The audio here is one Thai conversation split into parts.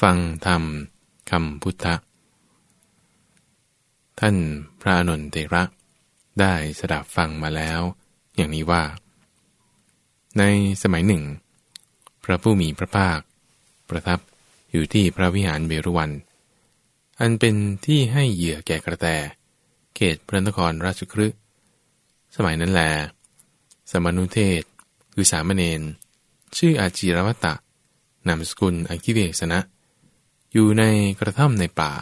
ฟังธรรมคำพุทธท่านพระนนเตระได้สดับฟังมาแล้ว อย่างนี้ว่า ในสมัยหนึ่ง พระผู้มีพระภาค ประทับอยู่ที่พระวิหารเบรุวัน อันเป็นที่ให้เหยื่อแก่กระแต เขตพระนครราชครึสมัยนั้นแล สมนุเทศคือสามเณรชื่ออาจีรวัตตะนามสกุลอักิเวสนะ อยู่ในกระท่อมในป่า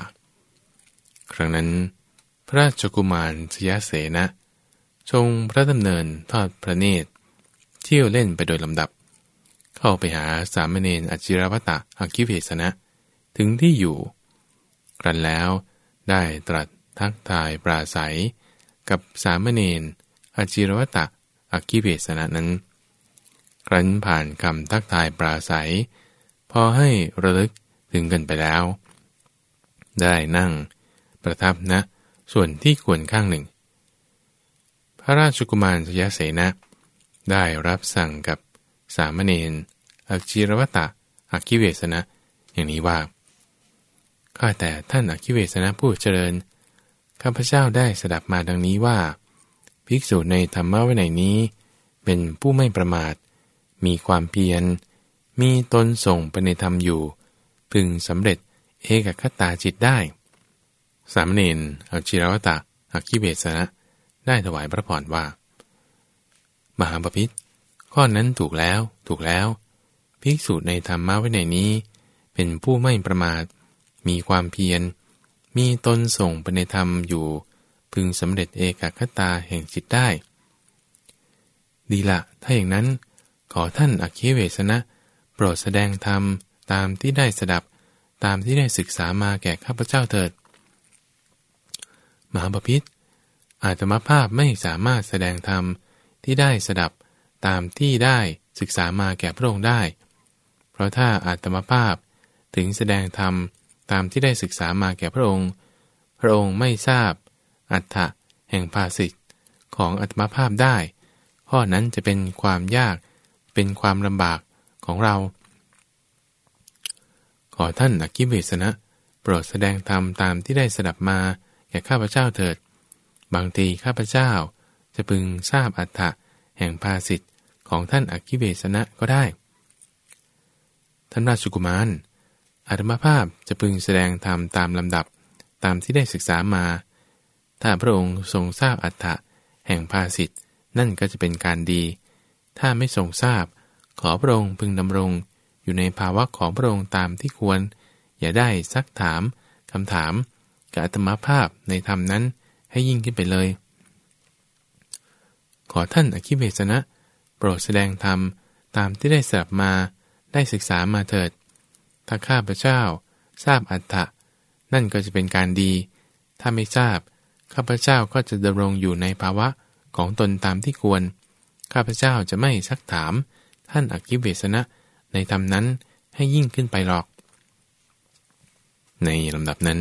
ครั้งนั้น พระราชกุมารสยเสนะทรงพระดำเนินทอดพระเนตร เที่ยวเล่นไปโดยลำดับ เข้าไปหาสามเณรอจิรวัตตะอักิเวสนะ ถึงที่อยู่ ครั้นแล้วได้ตรัสทักทายปราศัย กับสามเณรอจิรวัตตะอักกิเวสนะนั้น ครั้นผ่านคำทักทายปราศัย พอให้ระลึก ถึงกันไปแล้ว ได้นั่งประทับนะ ส่วนที่ควรข้างหนึ่ง พระราชกุมารสยเสนะ ได้รับสั่งกับสามเณรอักจิรวัตะอักกิเวสนะ อย่างนี้ว่าข้าแต่ท่านอักกิเวสนะผู้เจริญข้าพเจ้าได้สดับมาดังนี้ว่า ภิกษุในธรรมะวินัยนี้ เป็นผู้ไม่ประมาท มีความเพียร มีตนส่งไปในธรรมอยู่ พึงสำเร็จเอกคตาจิตได้ สามเณรอจิรวัตะอักกิเวสนะ ได้ถวายพระพรว่า มหาปพิธข้อนั้นถูกแล้ว ถูกแล้ว ภิกษุในธรรมะวินัยนี้ เป็นผู้ไม่ประมาท มีความเพียร มีตนส่งไปในธรรมอยู่ พึงสำเร็จเอกคตาแห่งจิตได้ ดีละ ถ้าอย่างนั้น ขอท่านอคิเวสนะ โปรดแสดงธรรม ตามที่ได้สดับ ตามที่ได้ศึกษามาแก่ข้าพเจ้าเถิด มหาปพิธอาตมาภาพไม่สามารถแสดงธรรมที่ได้สดับตามที่ได้ศึกษามาแก่พระองค์ได้ เพราะถ้าอาตมาภาพถึงแสดงธรรมตามที่ได้ศึกษามาแก่พระองค์ พระองค์ไม่ทราบ อัฏฐะแห่งภาสิทธิ์ของอัตมาภาพได้ ข้อนั้นจะเป็นความยาก เป็นความลำบากของเรา ขอท่านอคิเวสนะ โปรดแสดงธรรมตามที่ได้สดับมาแก่ข้าพเจ้าเถิด บางทีข้าพเจ้าจะพึงทราบอัฏฐะแห่งภาสิทธิ์ของท่านอคิเวสนะก็ได้ ท่านราชกุมารอาตมาภาพจะพึงแสดงธรรมตามลำดับตามที่ได้ศึกษามา ถ้าพระองค์ทรงทราบอัฏฐะแห่งภาสิทธิ์นั่นก็จะเป็นการดี ถ้าไม่ทรงทราบ ขอพระองค์พึงดำรง อยู่ในภาวะของพระองค์ตามที่ควร อย่าได้ซักถามคำถามกับอัตมาภาพในธรรมนั้นให้ยิ่งขึ้นไปเลย ขอท่านอคิเวสนะ โปรดแสดงธรรมตามที่ได้สดับมาได้ศึกษามาเถิด ถ้าข้าพเจ้า ทราบอัตถะนั่นก็จะเป็นการดี ถ้าไม่ทราบ ข้าพเจ้าก็จะดำรงอยู่ในภาวะของตนตามที่ควร ข้าพเจ้าจะไม่ซักถาม ท่านอคิเวสนะ ในธรรมนั้นให้ยิ่งขึ้นไปหรอก ในลำดับนั้น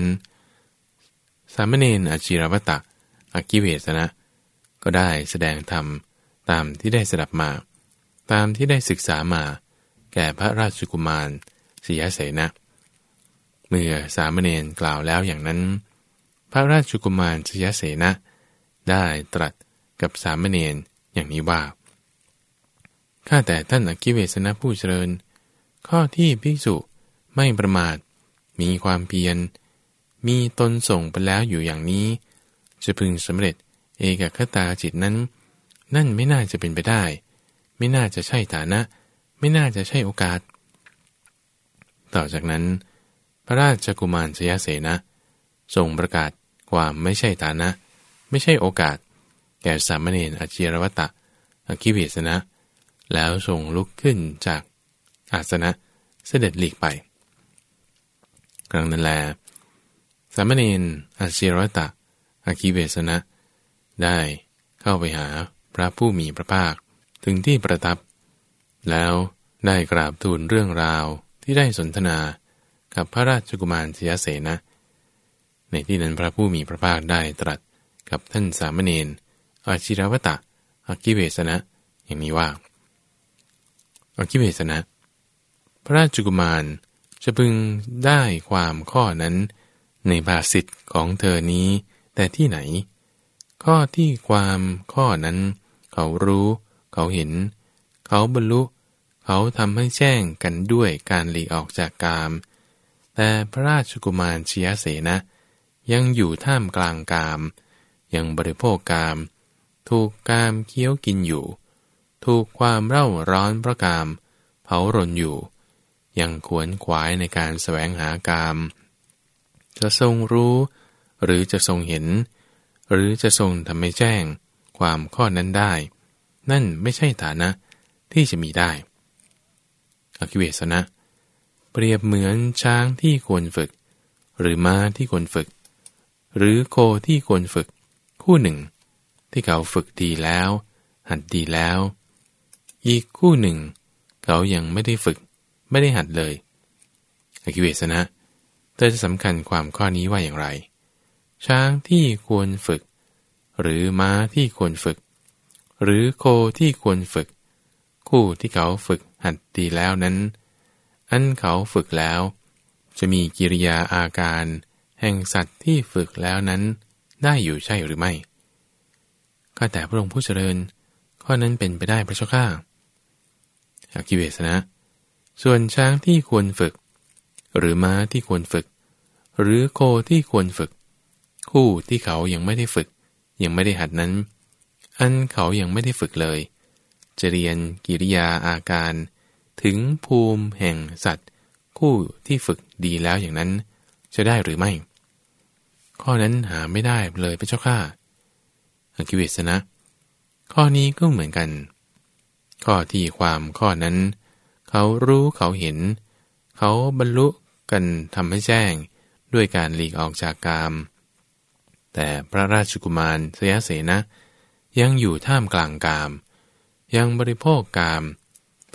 สามเณรอจิรวตะอคิเวสนะ ก็ได้แสดงธรรมตามที่ได้สดับมา ตามที่ได้ศึกษามา แก่พระราชกุมารสียเสนะ เมื่อสามเณรกล่าวแล้วอย่างนั้น พระราชกุมารสียเสนะ ได้ตรัสกับสามเณรอย่างนี้ว่า ข้าแต่ท่านอคิเวสนะผู้เจริญ ข้อที่ภิกษุไม่ประมาท มีความเพียร มีตนส่งไปแล้วอยู่อย่างนี้ จะพึงสำเร็จเอกคตาจิตนั้น นั่นไม่น่าจะเป็นไปได้ ไม่น่าจะใช่ฐานะ ไม่น่าจะใช่โอกาส ต่อจากนั้น พระราชกุมารชยเสนะส่งประกาศความไม่ใช่ฐานะ ไม่ใช่โอกาส แก่สามเณรอจิรวัตะอคิเวสนะ แล้วส่งลุกขึ้นจากอาสนะเสด็จหลีกไป ครั้งนั้นแล สามเณรอาชีรตะอาคิเวสนะ ได้เข้าไปหาพระผู้มีพระภาคถึงที่ประทับ แล้วได้กราบทูลเรื่องราวที่ได้สนทนากับพระราชกุมารชยเสนะ ในที่นั้นพระผู้มีพระภาคได้ตรัสกับท่านสามเณรอาชิรวตะอากิเวสนะอย่างนี้ว่า อากิเวสนะ พระราชกุมารจะพึงได้ความข้อนั้น ในภาสิทธิ์ของเธอนี้ แต่ที่ไหน ข้อที่ความข้อนั้น เขารู้ เขาเห็น เขาบรรลุ เขาทำให้แจ้งกันด้วยการหลีออกจากกาม แต่พระราชกุมารชียเสนะ ยังอยู่ท่ามกลางกาม ยังบริโภคกาม ถูกกามเคี้ยวกินอยู่ ถูกความเร่าร้อนเพระกาม เผารนอยู่ ยังขวนขวายในการแสวงหากาม จะทรงรู้ หรือจะทรงเห็น หรือจะทรงทำให้แจ้ง ความข้อนั้นได้ นั่นไม่ใช่ฐานะที่จะมีได้อคิเวสนะ เปรียบเหมือนช้างที่ควรฝึก หรือม้าที่ควรฝึก หรือโคที่ควรฝึก คู่หนึ่ง ที่เขาฝึกดีแล้ว หัดดีแล้ว อีกคู่หนึ่ง เขายังไม่ได้ฝึก ไม่ได้หัดเลยอคิเวสนะ เธอจะสำคัญความข้อนี้ว่าอย่างไร ช้างที่ควรฝึก หรือม้าที่ควรฝึก หรือโคที่ควรฝึก คู่ที่เขาฝึกหัดดีแล้วนั้น อันเขาฝึกแล้ว จะมีกิริยาอาการ แห่งสัตว์ที่ฝึกแล้วนั้นได้อยู่ใช่หรือไม่ข้าแต่พระองค์ผู้เจริญ ข้อนั้นเป็นไปได้พระเจ้าข้า อากิเวสนะ ส่วนช้างที่ควรฝึก หรือม้าที่ควรฝึก หรือโคที่ควรฝึก คู่ที่เขายังไม่ได้ฝึก ยังไม่ได้หัดนั้น อันเขายังไม่ได้ฝึกเลยจะเรียนกิริยาอาการ ถึงภูมิแห่งสัตว์ คู่ที่ฝึกดีแล้วอย่างนั้น จะได้หรือไม่ ข้อนั้นหาไม่ได้เลยพระเจ้าข้าอักิเวสนะ ข้อนี้ก็เหมือนกัน ข้อที่ความข้อนั้น เขารู้เขาเห็น เขาบรรลุกันทำให้แจ้งด้วยการหลีกออกจากกาม แต่พระราชกุมารสยเสนะ ยังอยู่ท่ามกลางกาม ยังบริโภคกาม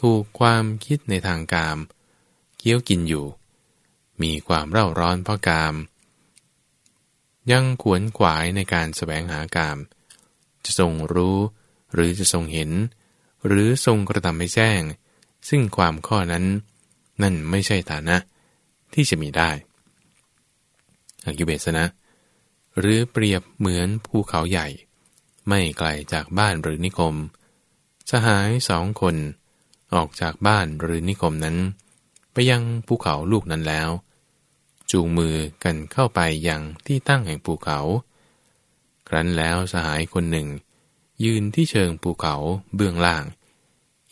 ถูกความคิดในทางกาม เคี้ยวกินอยู่ มีความเร่าร้อนเพราะกาม ยังขวนขวายในการสแสวงหากาม จะทรงรู้หรือจะทรงเห็น หรือทรงกระทำให้แจ้ง ซึ่งความข้อนั้น นั่นไม่ใช่ฐานะ ที่จะมีได้อกิเบสนะ หรือเปรียบเหมือนภูเขาใหญ่ ไม่ไกลจากบ้านหรือนิคม สหายสองคน ออกจากบ้านหรือนิคมนั้น ไปยังภูเขาลูกนั้นแล้ว จูงมือกันเข้าไปยังที่ตั้งแห่งภูเขา ครั้นแล้วสหายคนหนึ่ง ยืนที่เชิงภูเขาเบื้องล่าง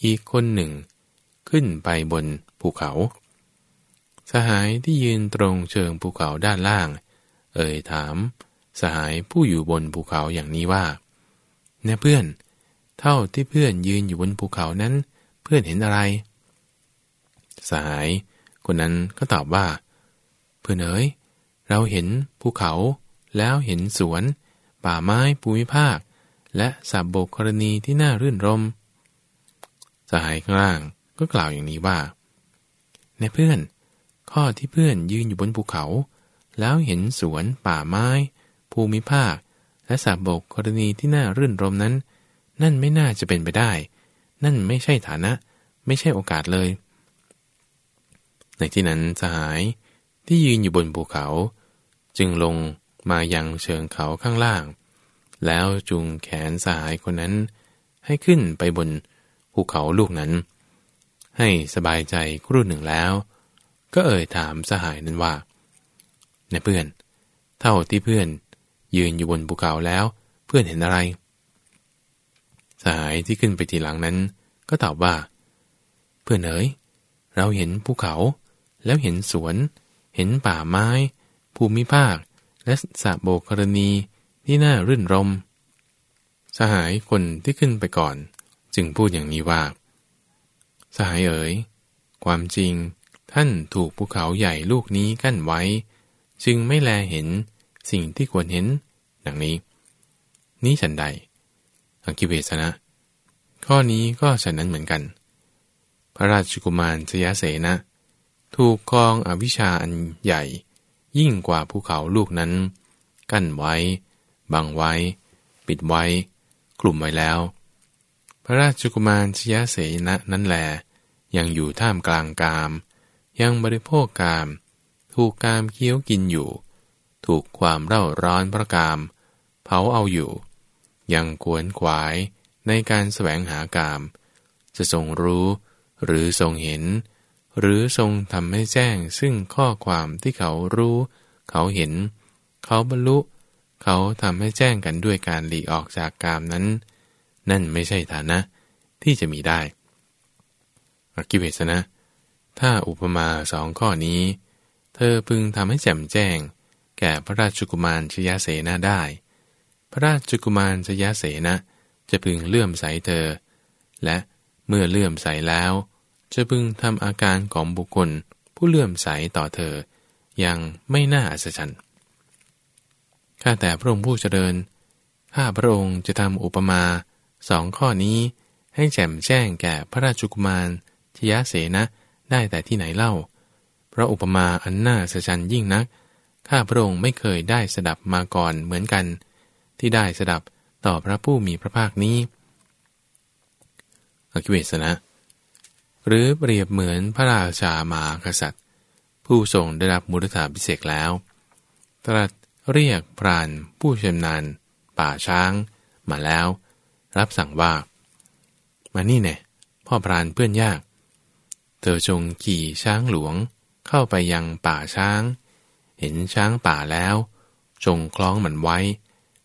อีกคนหนึ่ง ขึ้นไปบนภูเขา สหายที่ยืนตรงเชิงภูเขาด้านล่าง เอ่ยถาม สหายผู้อยู่บนภูเขาอย่างนี้ว่า เนี่ยเพื่อน เท่าที่เพื่อนยืนอยู่บนภูเขานั้น เพื่อนเห็นอะไร สหาย คนนั้นก็ตอบว่า เพื่อนเอ๋ยเราเห็นภูเขา แล้วเห็นสวน ป่าไม้ภูมิภาค และสับโบกกรณีที่น่ารื่นรม สหายข้างล่าง ก็กล่าวอย่างนี้ว่าในเพื่อน ข้อที่เพื่อนยืนอยู่บนภูเขา แล้วเห็นสวนป่าไม้ ภูมิภาค และสับบกกรณีที่น่ารื่นรมนั้น นั่นไม่น่าจะเป็นไปได้ นั่นไม่ใช่ฐานะ ไม่ใช่โอกาสเลย ในที่นั้นสหายที่ยืนอยู่บนภูเขา จึงลงมายังเชิงเขาข้างล่าง แล้วจูงแขนสหายคนนั้นให้ขึ้นไปบน ภูเขาลูกนั้น ให้สบายใจครู่หนึ่งแล้ว ก็เอ่ยถามสหายนั้นว่าในเพื่อน เท่าที่เพื่อน ยืนอยู่บนภูเขาแล้ว เพื่อนเห็นอะไร สหายที่ขึ้นไปทีหลังนั้น ก็ตอบว่า เพื่อนเอ๋ยเราเห็นภูเขาแล้วเห็นสวน เห็นป่าไม้ ภูมิภาค และสระโบกรณีที่น่ารื่นรม สหายคนที่ขึ้นไปก่อน จึงพูดอย่างนี้ว่า สหายเอ๋ย ความจริงท่านถูกภูเขาใหญ่ลูกนี้กั้นไว้ จึงไม่แลเห็นสิ่งที่ควรเห็น ดังนี้ นี้ฉันใด อังคิเวสนะ ข้อนี้ก็ฉันนั้นเหมือนกัน พระราชกุมารชยเสนะ ถูกกองอวิชาอันใหญ่ ยิ่งกว่าภูเขาลูกนั้น กั้นไว้ บังไว้ ปิดไว้ กลุ่มไว้แล้ว พระราชกุมารชยเสนะนั้นแหลยังอยู่ท่ามกลางกาม ยังบริโภคกาม ถูกกามเคี้ยวกินอยู่ ถูกความเร่าร้อนพระกาม เผาเอาอยู่ ยังกวนขวายในการแสวงหากาม จะทรงรู้หรือทรงเห็น หรือทรงทำให้แจ้งซึ่งข้อความที่เขารู้ เขาเห็น เขาบรรลุ เขาทำให้แจ้งกันด้วยการหลีออกจากกามนั้น นั่นไม่ใช่ฐานะที่จะมีได้อกิเวสนะ ถ้าอุปมาสองข้อนี้ เธอพึงทำให้แจ่มแจ้ง แก่พระราชกุมารชยเสนาได้ พระราชกุมารสยะเสนะจะพึงเลื่อมใสเธอ และเมื่อเลื่อมใสแล้ว จะพึงทำอาการของบุคคลผู้เลื่อมใสต่อเธออย่างไม่น่าอัศจรรย์ข้าแต่พระองค์ผู้เจริญ ข้าพระองค์จะทำอุปมา สองข้อนี้ให้แจ่มแจ้งแก่พระราชกุมารชยะเสนะได้แต่ที่ไหนเล่า เพราะอุปมาอันน่าอัศจรรย์ยิ่งนัก ข้าพระองค์ไม่เคยได้สดับมาก่อนเหมือนกัน ที่ได้สดับต่อพระผู้มีพระภาคนี้อคิเวสนะ หรือเปรียบเหมือนพระราชามากษัตริย์ ผู้ทรงได้รับมุรธาพิเศษแล้ว ตรัสเรียกพรานผู้ชำนาญ ป่าช้างมาแล้ว รับสั่งว่า มานี่แน่พ่อพรานเพื่อนยาก เธอจงขี่ช้างหลวงเข้าไปยังป่าช้าง เห็นช้างป่าแล้ว จงคล้องมันไว้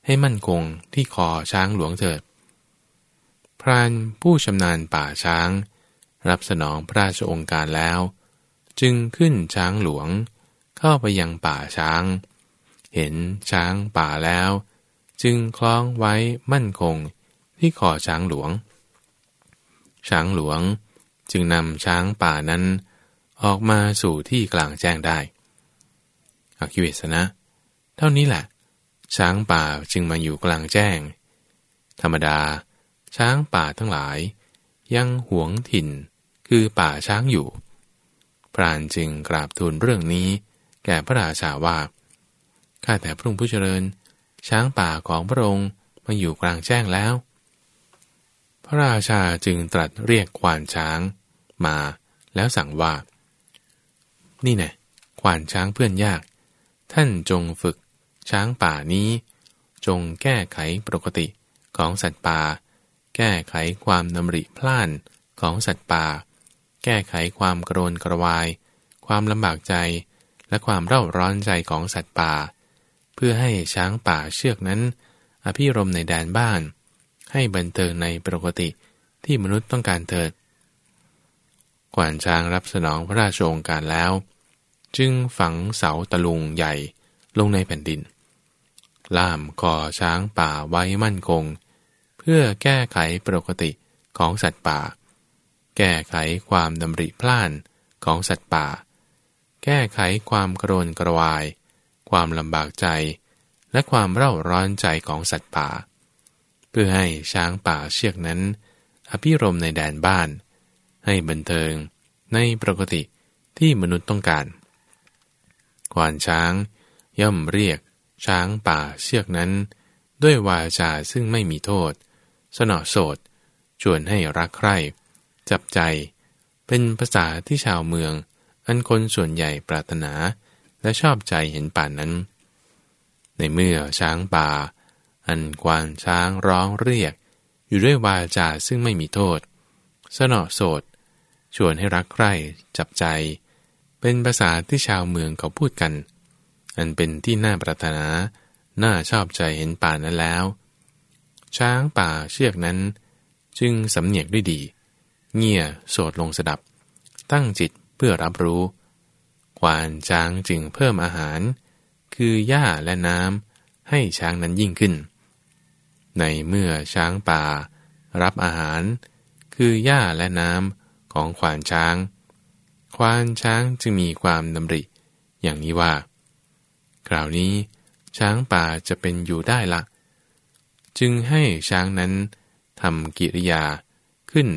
ให้มั่นคงที่คอช้างหลวงเถิด พรานผู้ชำนาญป่าช้าง รับสนองพระราชองค์การแล้ว จึงขึ้นช้างหลวง เข้าไปยังป่าช้าง เห็นช้างป่าแล้ว จึงคล้องไว้มั่นคง ที่คอช้างหลวง ช้างหลวงจึงนำช้างป่านั้น ออกมาสู่ที่กลางแจ้งได้อคิเวสนะ เท่านี้แหละ ช้างป่าจึงมาอยู่กลางแจ้ง ธรรมดา ช้างป่าทั้งหลาย ยังหวงถิ่นคือป่าช้างอยู่ พรานจึงกราบทูลเรื่องนี้ แก่พระราชาว่า ข้าแต่พระองค์ผู้เจริญ ช้างป่าของพระองค์มาอยู่กลางแจ้งแล้ว ระราชาจึงตรัสเรียกควานช้างมาแล้วสั่งว่า นี่แน่ควานช้างเพื่อนยาก ท่านจงฝึกช้างป่านี้ จงแก้ไขปกติของสัตว์ป่า แก้ไขความนำริพล่านของสัตว์ป่า แก้ไขความกรนกระวาย ความลำบากใจและความเร่าร้อนใจของสัตว์ป่า เพื่อให้ช้างป่าเชือกนั้น อภิรมในแดนบ้าน ให้บันเทิงในปกติที่มนุษย์ต้องการเถิด ขวานช้างรับสนองพระราชโองการแล้ว จึงฝังเสาตะลุงใหญ่ลงในแผ่นดิน ล่ามคอช้างป่าไว้มั่นคง เพื่อแก้ไขปกติของสัตว์ป่า แก้ไขความดำริพล่านของสัตว์ป่า แก้ไขความกรนกระวาย ความลำบากใจ และความเร่าร้อนใจของสัตว์ป่า เพื่อให้ช้างป่าเชือกนั้น อภิรมในแดนบ้าน ให้บันเทิงในปกติที่มนุษย์ต้องการ ควานช้างย่อมเรียกช้างป่าเชือกนั้น ด้วยวาจาซึ่งไม่มีโทษ สนอโสดชวนให้รักใคร่ จับใจ เป็นภาษาที่ชาวเมือง อันคนส่วนใหญ่ปรารถนาและชอบใจเห็นป่านนั้น ในเมื่อช้างป่า อันควานช้างร้องเรียก อยู่ด้วยวาจาซึ่งไม่มีโทษ สนอโสด ชวนให้รักใคร่จับใจ เป็นภาษาที่ชาวเมืองเขาพูดกัน อันเป็นที่น่าปรารถนา น่าชอบใจเห็นป่านั้นแล้ว ช้างป่าเชือกนั้น จึงสำเนียกด้วยดี เงี่ยโสดลงสดับ ตั้งจิตเพื่อรับรู้ ควานช้างจึงเพิ่มอาหาร คือหญ้าและน้ำให้ช้างนั้นยิ่งขึ้น ในเมื่อช้างป่า รับอาหาร คือหญ้าและน้ำของควานช้าง ควานช้างจึงมีความดำริ อย่างนี้ว่า คราวนี้ ช้างป่าจะเป็นอยู่ได้ละ จึงให้ช้างนั้นทำกิริยาขึ้น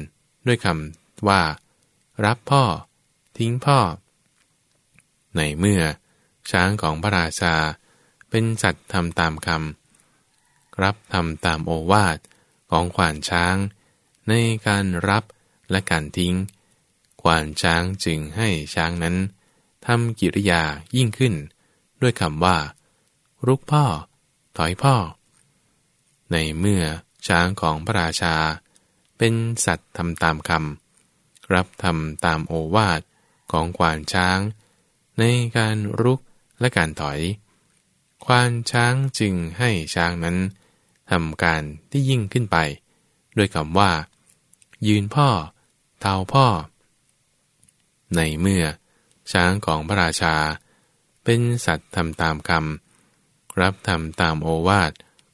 ด้วยคำว่า รับพ่อ ทิ้งพ่อ ในเมื่อช้างของพระราชาเป็นสัตว์ทำตามคำ รับทำตามโอวาทของขวานช้าง ในการรับและการทิ้ง ขวานช้างจึงให้ช้างนั้นทำกิริยายิ่งขึ้น ด้วยคำว่า รุกพ่อ ถอยพ่อ ในเมื่อช้างของพระราชา เป็นสัตว์ทำตามคำรับทำตามโอวาทของขวานช้าง ในการรุกและการถอย ควานช้างจึงให้ช้างนั้น ทำการที่ยิ่งขึ้นไป ด้วยคำว่า ยืนพ่อ เท้าพ่อ ในเมื่อ ช้างของพระราชา เป็นสัตว์ทำตามคำรับทำตามโอวาท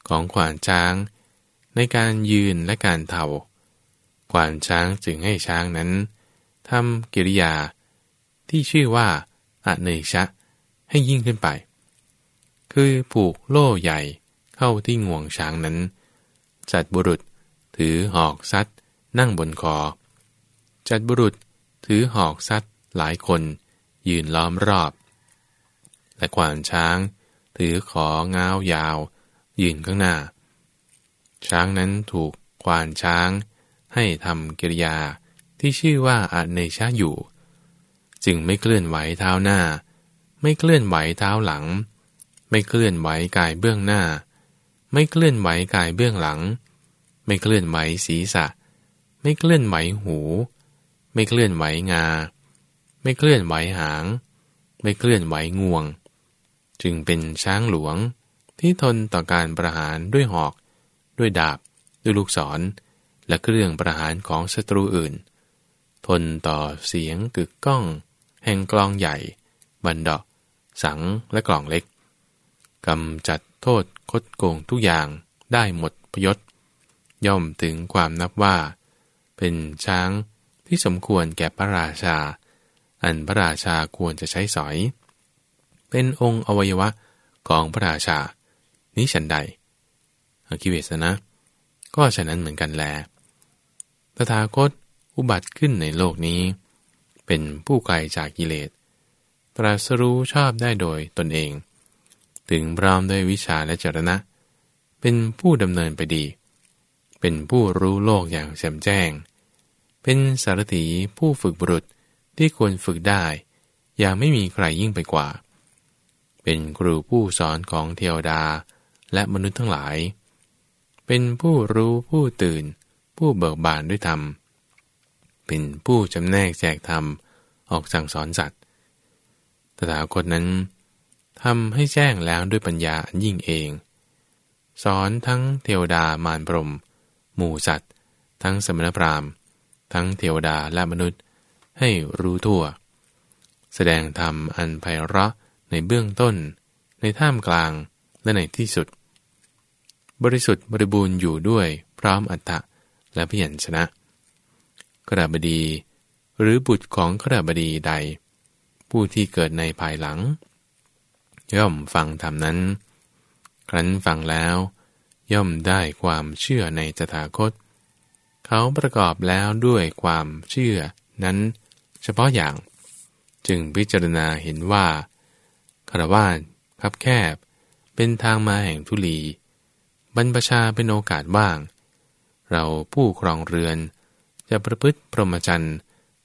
ของขวานช้าง ในการยืนและการเทาขวานช้างจึงให้ช้างนั้นทำกิริยา ที่ชื่อว่าอเนชะให้ยิ่งขึ้นไป คือผูกโล่ใหญ่ เข้าที่งวงช้างนั้น จัดบุรุษ ถือหอกซัดนั่งบนคอ จัดบุรุษ ถือหอกซัดหลายคน ยืนล้อมรอบ และขวานช้าง ถือของ้าวยาว ยืนข้างหน้า ช้างนั้นถูกควานช้าง ให้ทำกิริยาที่ชื่อว่าอเนชาอยู่ จึงไม่เคลื่อนไหวเท้าหน้า ไม่เคลื่อนไหวเท้าหลัง ไม่เคลื่อนไหวกายเบื้องหน้า ไม่เคลื่อนไหวกายเบื้องหลัง ไม่เคลื่อนไหวศีรษะ ไม่เคลื่อนไหวหู ไม่เคลื่อนไหวงา ไม่เคลื่อนไหวหาง ไม่เคลื่อนไหวงวง จึงเป็นช้างหลวงที่ทนต่อการประหารด้วยหอก ด้วยดาบ ด้วยลูกศร และเครื่องประหารของศัตรูอื่น ทนต่อเสียงกึกก้อง แห่งกลองใหญ่ บันดาสังและกล่องเล็ก กำจัดโทษคดโกงทุกอย่างได้หมดพยศ ย่อมถึงความนับว่า เป็นช้างที่สมควรแก่พระราชา อันพระราชาควรจะใช้สอย เป็นองค์อวัยวะของพระราชา นี้ฉันใดอคิเวสนะ ก็ฉะนั้นเหมือนกันแล ตถาคตอุบัติขึ้นในโลกนี้ เป็นผู้ไกลจากกิเลส ตรัสรู้ชอบได้โดยตนเอง ถึงพร้อมด้วยวิชาและจรณะ เป็นผู้ดำเนินไปดี เป็นผู้รู้โลกอย่างแจ่มแจ้ง เป็นสารถีผู้ฝึกบุรุษที่ควรฝึกได้ อย่างไม่มีใครยิ่งไปกว่า เป็นครูผู้สอนของเทวดาและมนุษย์ทั้งหลาย เป็นผู้รู้ผู้ตื่น ผู้เบิกบานด้วยธรรม เป็นผู้จำแนกแจกธรรมออกสั่งสอนสัตว์ตถาคตนั้น ทำให้แจ้งแล้วด้วยปัญญาอันยิ่งเอง สอนทั้งเทวดามารพรม หมู่สัตว์ ทั้งสมณพราหมณ์ ทั้งเทวดาและมนุษย์ ให้รู้ทั่ว แสดงธรรมอันไพเราะในเบื้องต้น ในท่ามกลางและในที่สุด บริสุทธิ์บริบูรณ์อยู่ด้วยพร้อมอัตตะและพยัญชนะกระบดี หรือบุตรของกระบดีใด ผู้ที่เกิดในภายหลัง ย่อมฟังธรรมนั้น ครั้นฟังแล้ว ย่อมได้ความเชื่อในตถาคต เขาประกอบแล้วด้วยความเชื่อนั้น เฉพาะอย่าง จึงพิจารณาเห็นว่าคารวาสคับแคบ เป็นทางมาแห่งทุลี บรรพชาเป็นโอกาสว่าง เราผู้ครองเรือนจะประพฤติพรหมจรรย์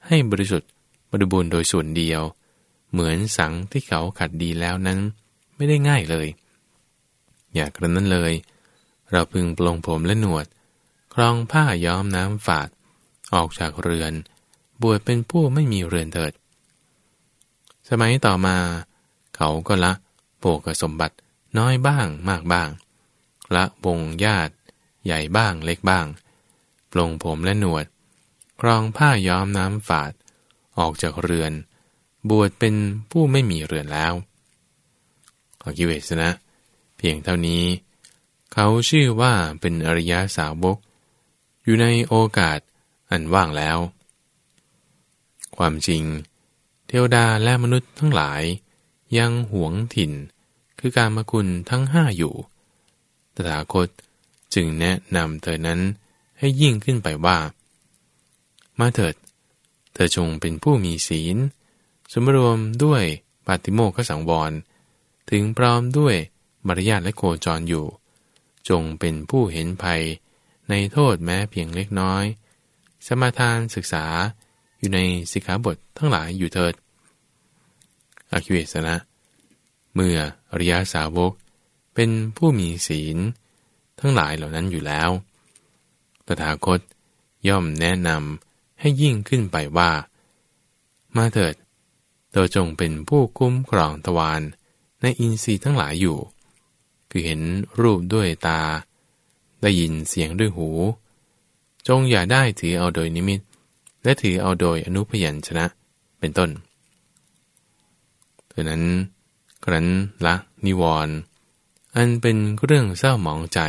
ให้บริสุทธิ์บริบูรณ์โดยส่วนเดียว เหมือนสังที่เขาขัดดีแล้วนั้น ไม่ได้ง่ายเลย อยากระนั้นเลย เราพึงปลงผมและหนวด ครองผ้าย้อมน้ำฝาด ออกจากเรือน บวชเป็นผู้ไม่มีเรือนเถิด สมัยต่อมา เขาก็ละโภกสมบัติน้อยบ้างมากบ้าง ละวงญาติ ใหญ่บ้างเล็กบ้าง ปลงผมและหนวด ครองผ้าย้อมน้ำฝาด ออกจากเรือน บวชเป็นผู้ไม่มีเรือนแล้วขอกิเวสนะ เพียงเท่านี้ เขาชื่อว่าเป็นอริยสาวก อยู่ในโอกาสอันว่างแล้ว ความจริง เทวดาและมนุษย์ทั้งหลาย ยังหวงถิ่น คือการมคุณทั้งห้าอยู่ ตถาคตจึงแนะนำเธอนั้นให้ยิ่งขึ้นไปว่า มาเถิด เธอจงเป็นผู้มีศีล สมรวมด้วยปาติโมกขสังวร ถึงพร้อมด้วยมารยาทและโคจรอยู่ จงเป็นผู้เห็นภัย ในโทษแม้เพียงเล็กน้อย สมาทานศึกษาอยู่ในสิกขาบททั้งหลายอยู่เถิดอคิเวสนะ เมื่ออริยาสาวก เป็นผู้มีศีล ทั้งหลายเหล่านั้นอยู่แล้ว ตถาคตย่อมแนะนำให้ยิ่งขึ้นไปว่า มาเถิด เธอจงเป็นผู้คุ้มครองตะวันในอินทรีย์ทั้งหลายอยู่ คือเห็นรูปด้วยตา ได้ยินเสียงด้วยหู จงอย่าได้ถือเอาโดยนิมิต และถือเอาโดยอนุพยัญชนะ เป็นต้นดังนั้นครั้นละนิวรณ์อันเป็นเรื่องเศร้าหมองใจ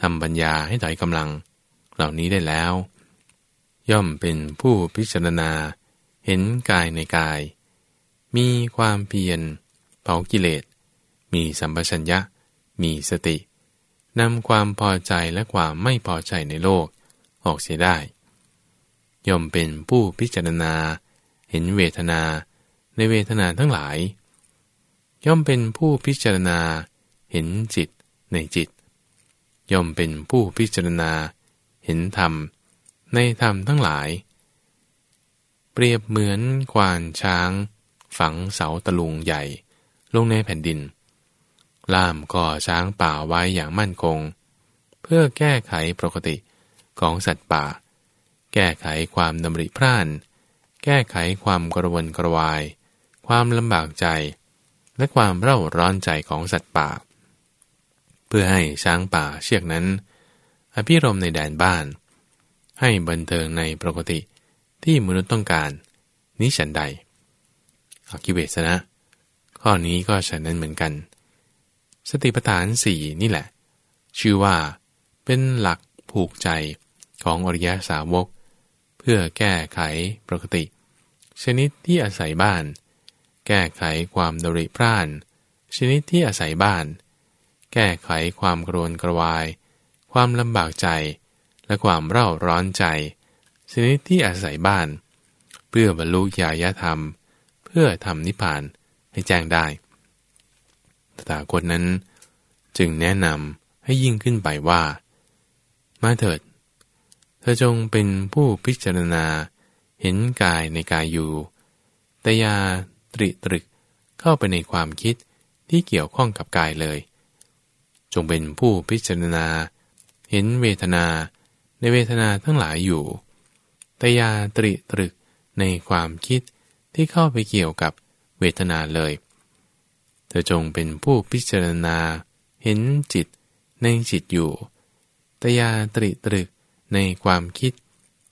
ทำปัญญาให้ถอยกำลัง เหล่านี้ได้แล้ว ย่อมเป็นผู้พิจารณา เห็นกายในกาย มีความเพียรเผากิเลส มีสัมปชัญญะ มีสติ นำความพอใจและความไม่พอใจในโลก ออกเสียได้ ย่อมเป็นผู้พิจารณา เห็นเวทนาในเวทนาทั้งหลาย ย่อมเป็นผู้พิจารณา เห็นจิตในจิต ย่อมเป็นผู้พิจารณา เห็นธรรม ในธรรมทั้งหลาย เปรียบเหมือนควานช้าง ฝังเสาตะลุงใหญ่ ลงในแผ่นดิน ล่ามก่อช้างป่าไว้อย่างมั่นคง เพื่อแก้ไขปกติของสัตว์ป่า แก้ไขความดำริพร่าน แก้ไขความกระวนกระวาย ความลำบากใจ และความเร่าร้อนใจของสัตว์ป่า เพื่อให้ช้างป่าเชือกนั้น อภิรมในแดนบ้าน ให้บันเทิงในปกติที่มนุษย์ต้องการ นี้ฉันใด อกิเวสนะ ข้อนี้ก็ฉันนั้นเหมือนกัน สติปัฏฐานสี่นี่แหละ ชื่อว่าเป็นหลักผูกใจของอริยสาวก เพื่อแก้ไขปกติ ชนิดที่อาศัยบ้าน แก้ไขความดริพร่าน ชนิดที่อาศัยบ้าน แก้ไขความกรวนกระวาย ความลำบากใจ และความเร่าร้อนใจ ชนิดที่อาศัยบ้าน เพื่อบรรลุญาญธรรม พื่อทำนิพพานให้แจ้งได้ตถาคตนั้น จึงแนะนำให้ยิ่งขึ้นไปว่า มาเถิด เธอจงเป็นผู้พิจารณาเห็นกายในกายอยู่ แต่ยาตริตรึกเข้าไปในความคิดที่เกี่ยวข้องกับกายเลย จงเป็นผู้พิจารณา เห็นเวทนาในเวทนาทั้งหลายอยู่แต่ยาตริตรึกในความคิด ที่เข้าไปเกี่ยวกับเวทนาเลย เธอจงเป็นผู้พิจารณา เห็นจิตในจิตอยู่ แต่ยาตริตรึกในความคิด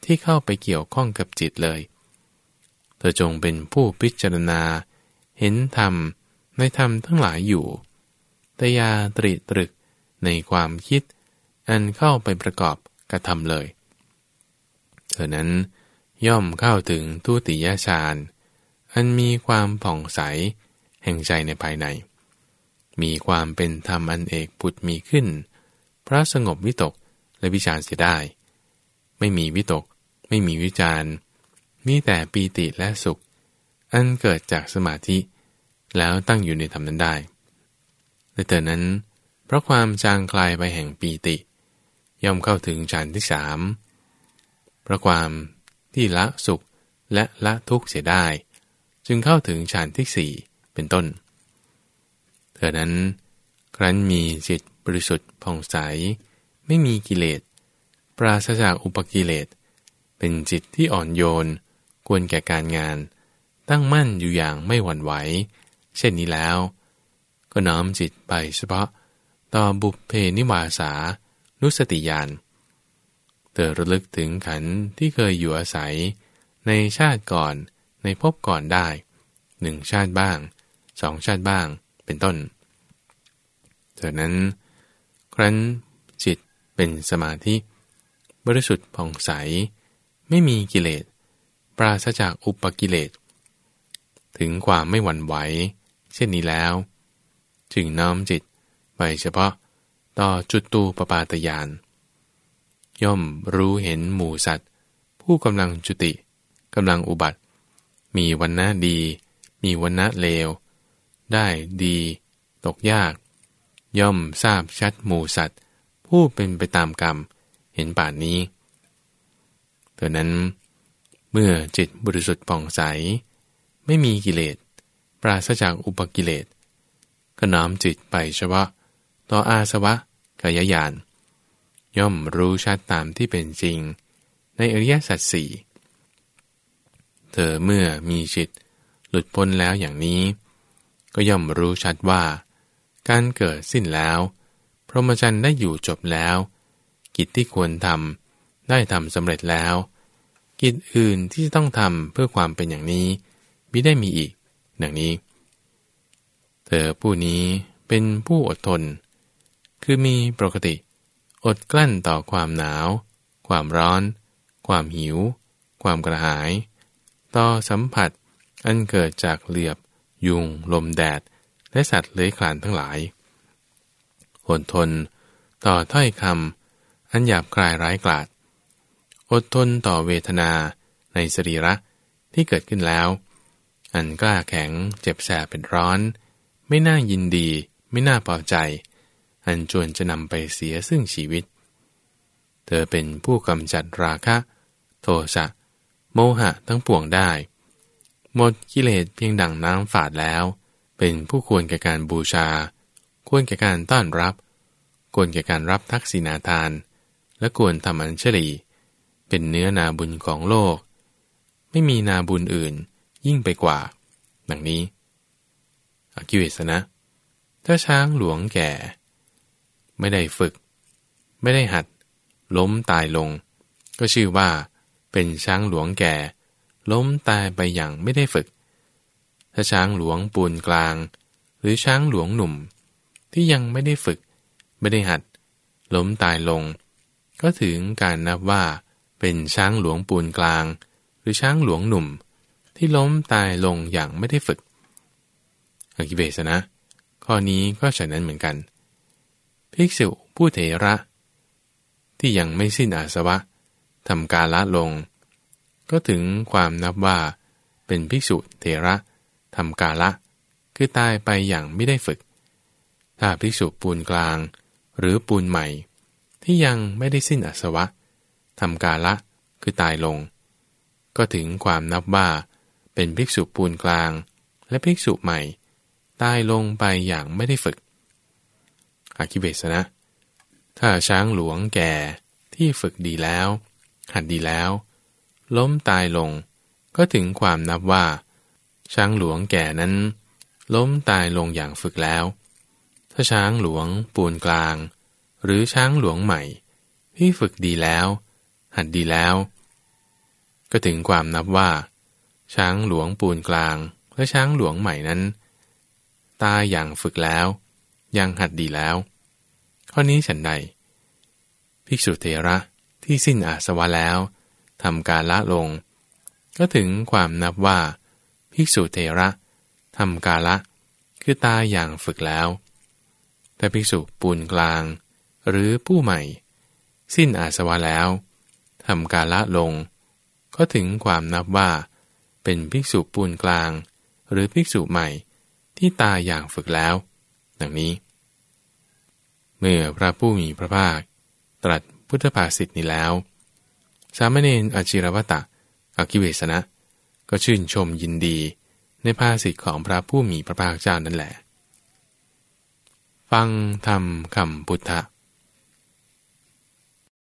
ที่เข้าไปเกี่ยวข้องกับจิตเลย เธอจงเป็นผู้พิจารณา เห็นธรรมในธรรมทั้งหลายอยู่ตยาตริตรึกในความคิด อันเข้าไปประกอบกระทำเลย เธอนั้นย่อมเข้าถึงทุติยฌาน อันมีความผ่องใส แห่งใจในภายใน มีความเป็นธรรมอันเอกปุดมีขึ้น พระสงบวิตกและวิจารเสียได้ ไม่มีวิตก ไม่มีวิจารมีแต่ปีติและสุข อันเกิดจากสมาธิ แล้วตั้งอยู่ในธรรมนั้นได้ในเธอนั้น เพราะความจางคลายไปแห่งปีติ ย่อมเข้าถึงฌานที่สามเพราะความที่ละสุขและละทุกข์เสียได้ จึงเข้าถึงฌานที่สี่เป็นต้น เธอนั้น ครั้นมีจิตบริสุทธิ์ผ่องใส ไม่มีกิเลส ปราศจากอุปกิเลส เป็นจิตที่อ่อนโยน ควรแก่การงาน ตั้งมั่นอยู่อย่างไม่หวั่นไหว เช่นนี้แล้ว ก็น้อมจิตไปเฉพาะต่อบุพเพนิวาสา นุสติญาณเธอระลึกถึงขันที่เคยอยู่อาศัยในชาติก่อน ในภพก่อนได้หนึ่งชาติบ้างสองชาติบ้างเป็นต้นเธอนั้น ครั้นจิตเป็นสมาธิ บริสุทธิ์ผ่องใส ไม่มีกิเลส ปราศจากอุปกิเลส ถึงความไม่หวั่นไหว เช่นนี้แล้ว จึงน้อมจิตไปเฉพาะต่อจุดตูปปาตยาน ย่อมรู้เห็นหมู่สัตว์ ผู้กำลังจุติกำลังอุบัติ มีวันนะดี มีวันนะเลว ได้ดี ตกยาก ย่อมทราบชัดหมู่สัตว์ ผู้เป็นไปตามกรรม เห็นป่านนี้เท่านั้น เมื่อจิตบริสุทธิ์ผ่องใส ไม่มีกิเลส ปราศจากอุปกิเลสก็น้อมจิตไปเฉพาะต่ออาสวะกายญาณย่อมรู้ชัดตามที่เป็นจริง ในอริยสัจสี่ เธอเมื่อมีจิตหลุดพ้นแล้วอย่างนี้ ก็ย่อมรู้ชัดว่า การเกิดสิ้นแล้ว พรหมจรรย์ได้อยู่จบแล้ว กิจที่ควรทำได้ทำสำเร็จแล้ว กิจอื่นที่ต้องทำเพื่อความเป็นอย่างนี้มิได้มีอีกดังนี้ เธอผู้นี้เป็นผู้อดทน คือมีปกติ อดกลั้นต่อความหนาว ความร้อน ความหิว ความกระหาย ต่อสัมผัส อันเกิดจากเหลือบยุง ลมแดด และสัตว์เลื้อยคลานทั้งหลายอดทน ต่อถ้อยคำอันหยาบคลายร้ายกาด อดทนต่อเวทนาในสรีระที่เกิดขึ้นแล้ว อันกล้าแข็งเจ็บแสบเป็นร้อน ไม่น่ายินดี ไม่น่าพอใจ อันจวนจะนำไปเสียซึ่งชีวิต เธอเป็นผู้กำจัดราคะ โทสะ โมหะทั้งปวงได้ หมดกิเลสเพียงดั่งน้ำฝาดแล้ว เป็นผู้ควรแก่การบูชา ควรแก่การต้อนรับ ควรแก่การรับทักษิณาทาน และควรทำอัญชลี เป็นเนื้อนาบุญของโลก ไม่มีนาบุญอื่นยิ่งไปกว่า ดังนี้อกิเวสนะ ถ้าช้างหลวงแก่ ไม่ได้ฝึก ไม่ได้หัด ล้มตายลง ก็ชื่อว่า เป็นช้างหลวงแก่ ล้มตายไปอย่างไม่ได้ฝึก ถ้าช้างหลวงปูนกลาง หรือช้างหลวงหนุ่ม ที่ยังไม่ได้ฝึก ไม่ได้หัด ล้มตายลง ก็ถึงการนับว่าเป็นช้างหลวงปูนกลาง หรือช้างหลวงหนุ่ม ที่ล้มตายลงอย่างไม่ได้ฝึกอกิเบสนะ ข้อนี้ก็ฉะนั้นเหมือนกัน ภิกษุผู้เถระ ที่ยังไม่สิ้นอาสวะ ทำการละลง ก็ถึงความนับว่า เป็นภิกษุเถระทำกาละ คือตายไปอย่างไม่ได้ฝึก ถ้าภิกษุปูนกลาง หรือปูนใหม่ ที่ยังไม่ได้สิ้นอาสวะทำกาละคือตายลง ก็ถึงความนับว่า เป็นภิกษุปูนกลาง และภิกษุใหม่ ตายลงไปอย่างไม่ได้ฝึกอาคิเบสนะ ถ้าช้างหลวงแก่ที่ฝึกดีแล้ว หัดดีแล้ว ล้มตายลง ก็ถึงความนับว่า ช้างหลวงแก่นั้น ล้มตายลงอย่างฝึกแล้ว ถ้าช้างหลวงปูนกลาง หรือช้างหลวงใหม่ ที่ฝึกดีแล้ว หัดดีแล้ว ก็ถึงความนับว่า ช้างหลวงปูนกลาง และช้างหลวงใหม่นั้น ตายอย่างฝึกแล้ว ยังหัดดีแล้ว ข้อนี้ฉันใดภิกษุเทระ ที่สิ้นอาสวะแล้วทำการละลง ก็ถึงความนับว่า ภิกษุเทระทำกาละ คือตาอย่างฝึกแล้วแต่ภิกษุปูนกลาง หรือผู้ใหม่ สิ้นอาสวะแล้วทำกาละลง ก็ถึงความนับว่า เป็นภิกษุปูนกลาง หรือภิกษุใหม่ที่ตาอย่างฝึกแล้ว ดังนี้ เมื่อพระผู้มีพระภาค ตรัส พุทธภาษิตนี้แล้ว สามเณรอจิรวตะอากิเวสนะ ก็ชื่นชมยินดีในภาษิตของพระผู้มีพระภาคเจ้านั่นแหละ ฟังธรรมคำพุทธ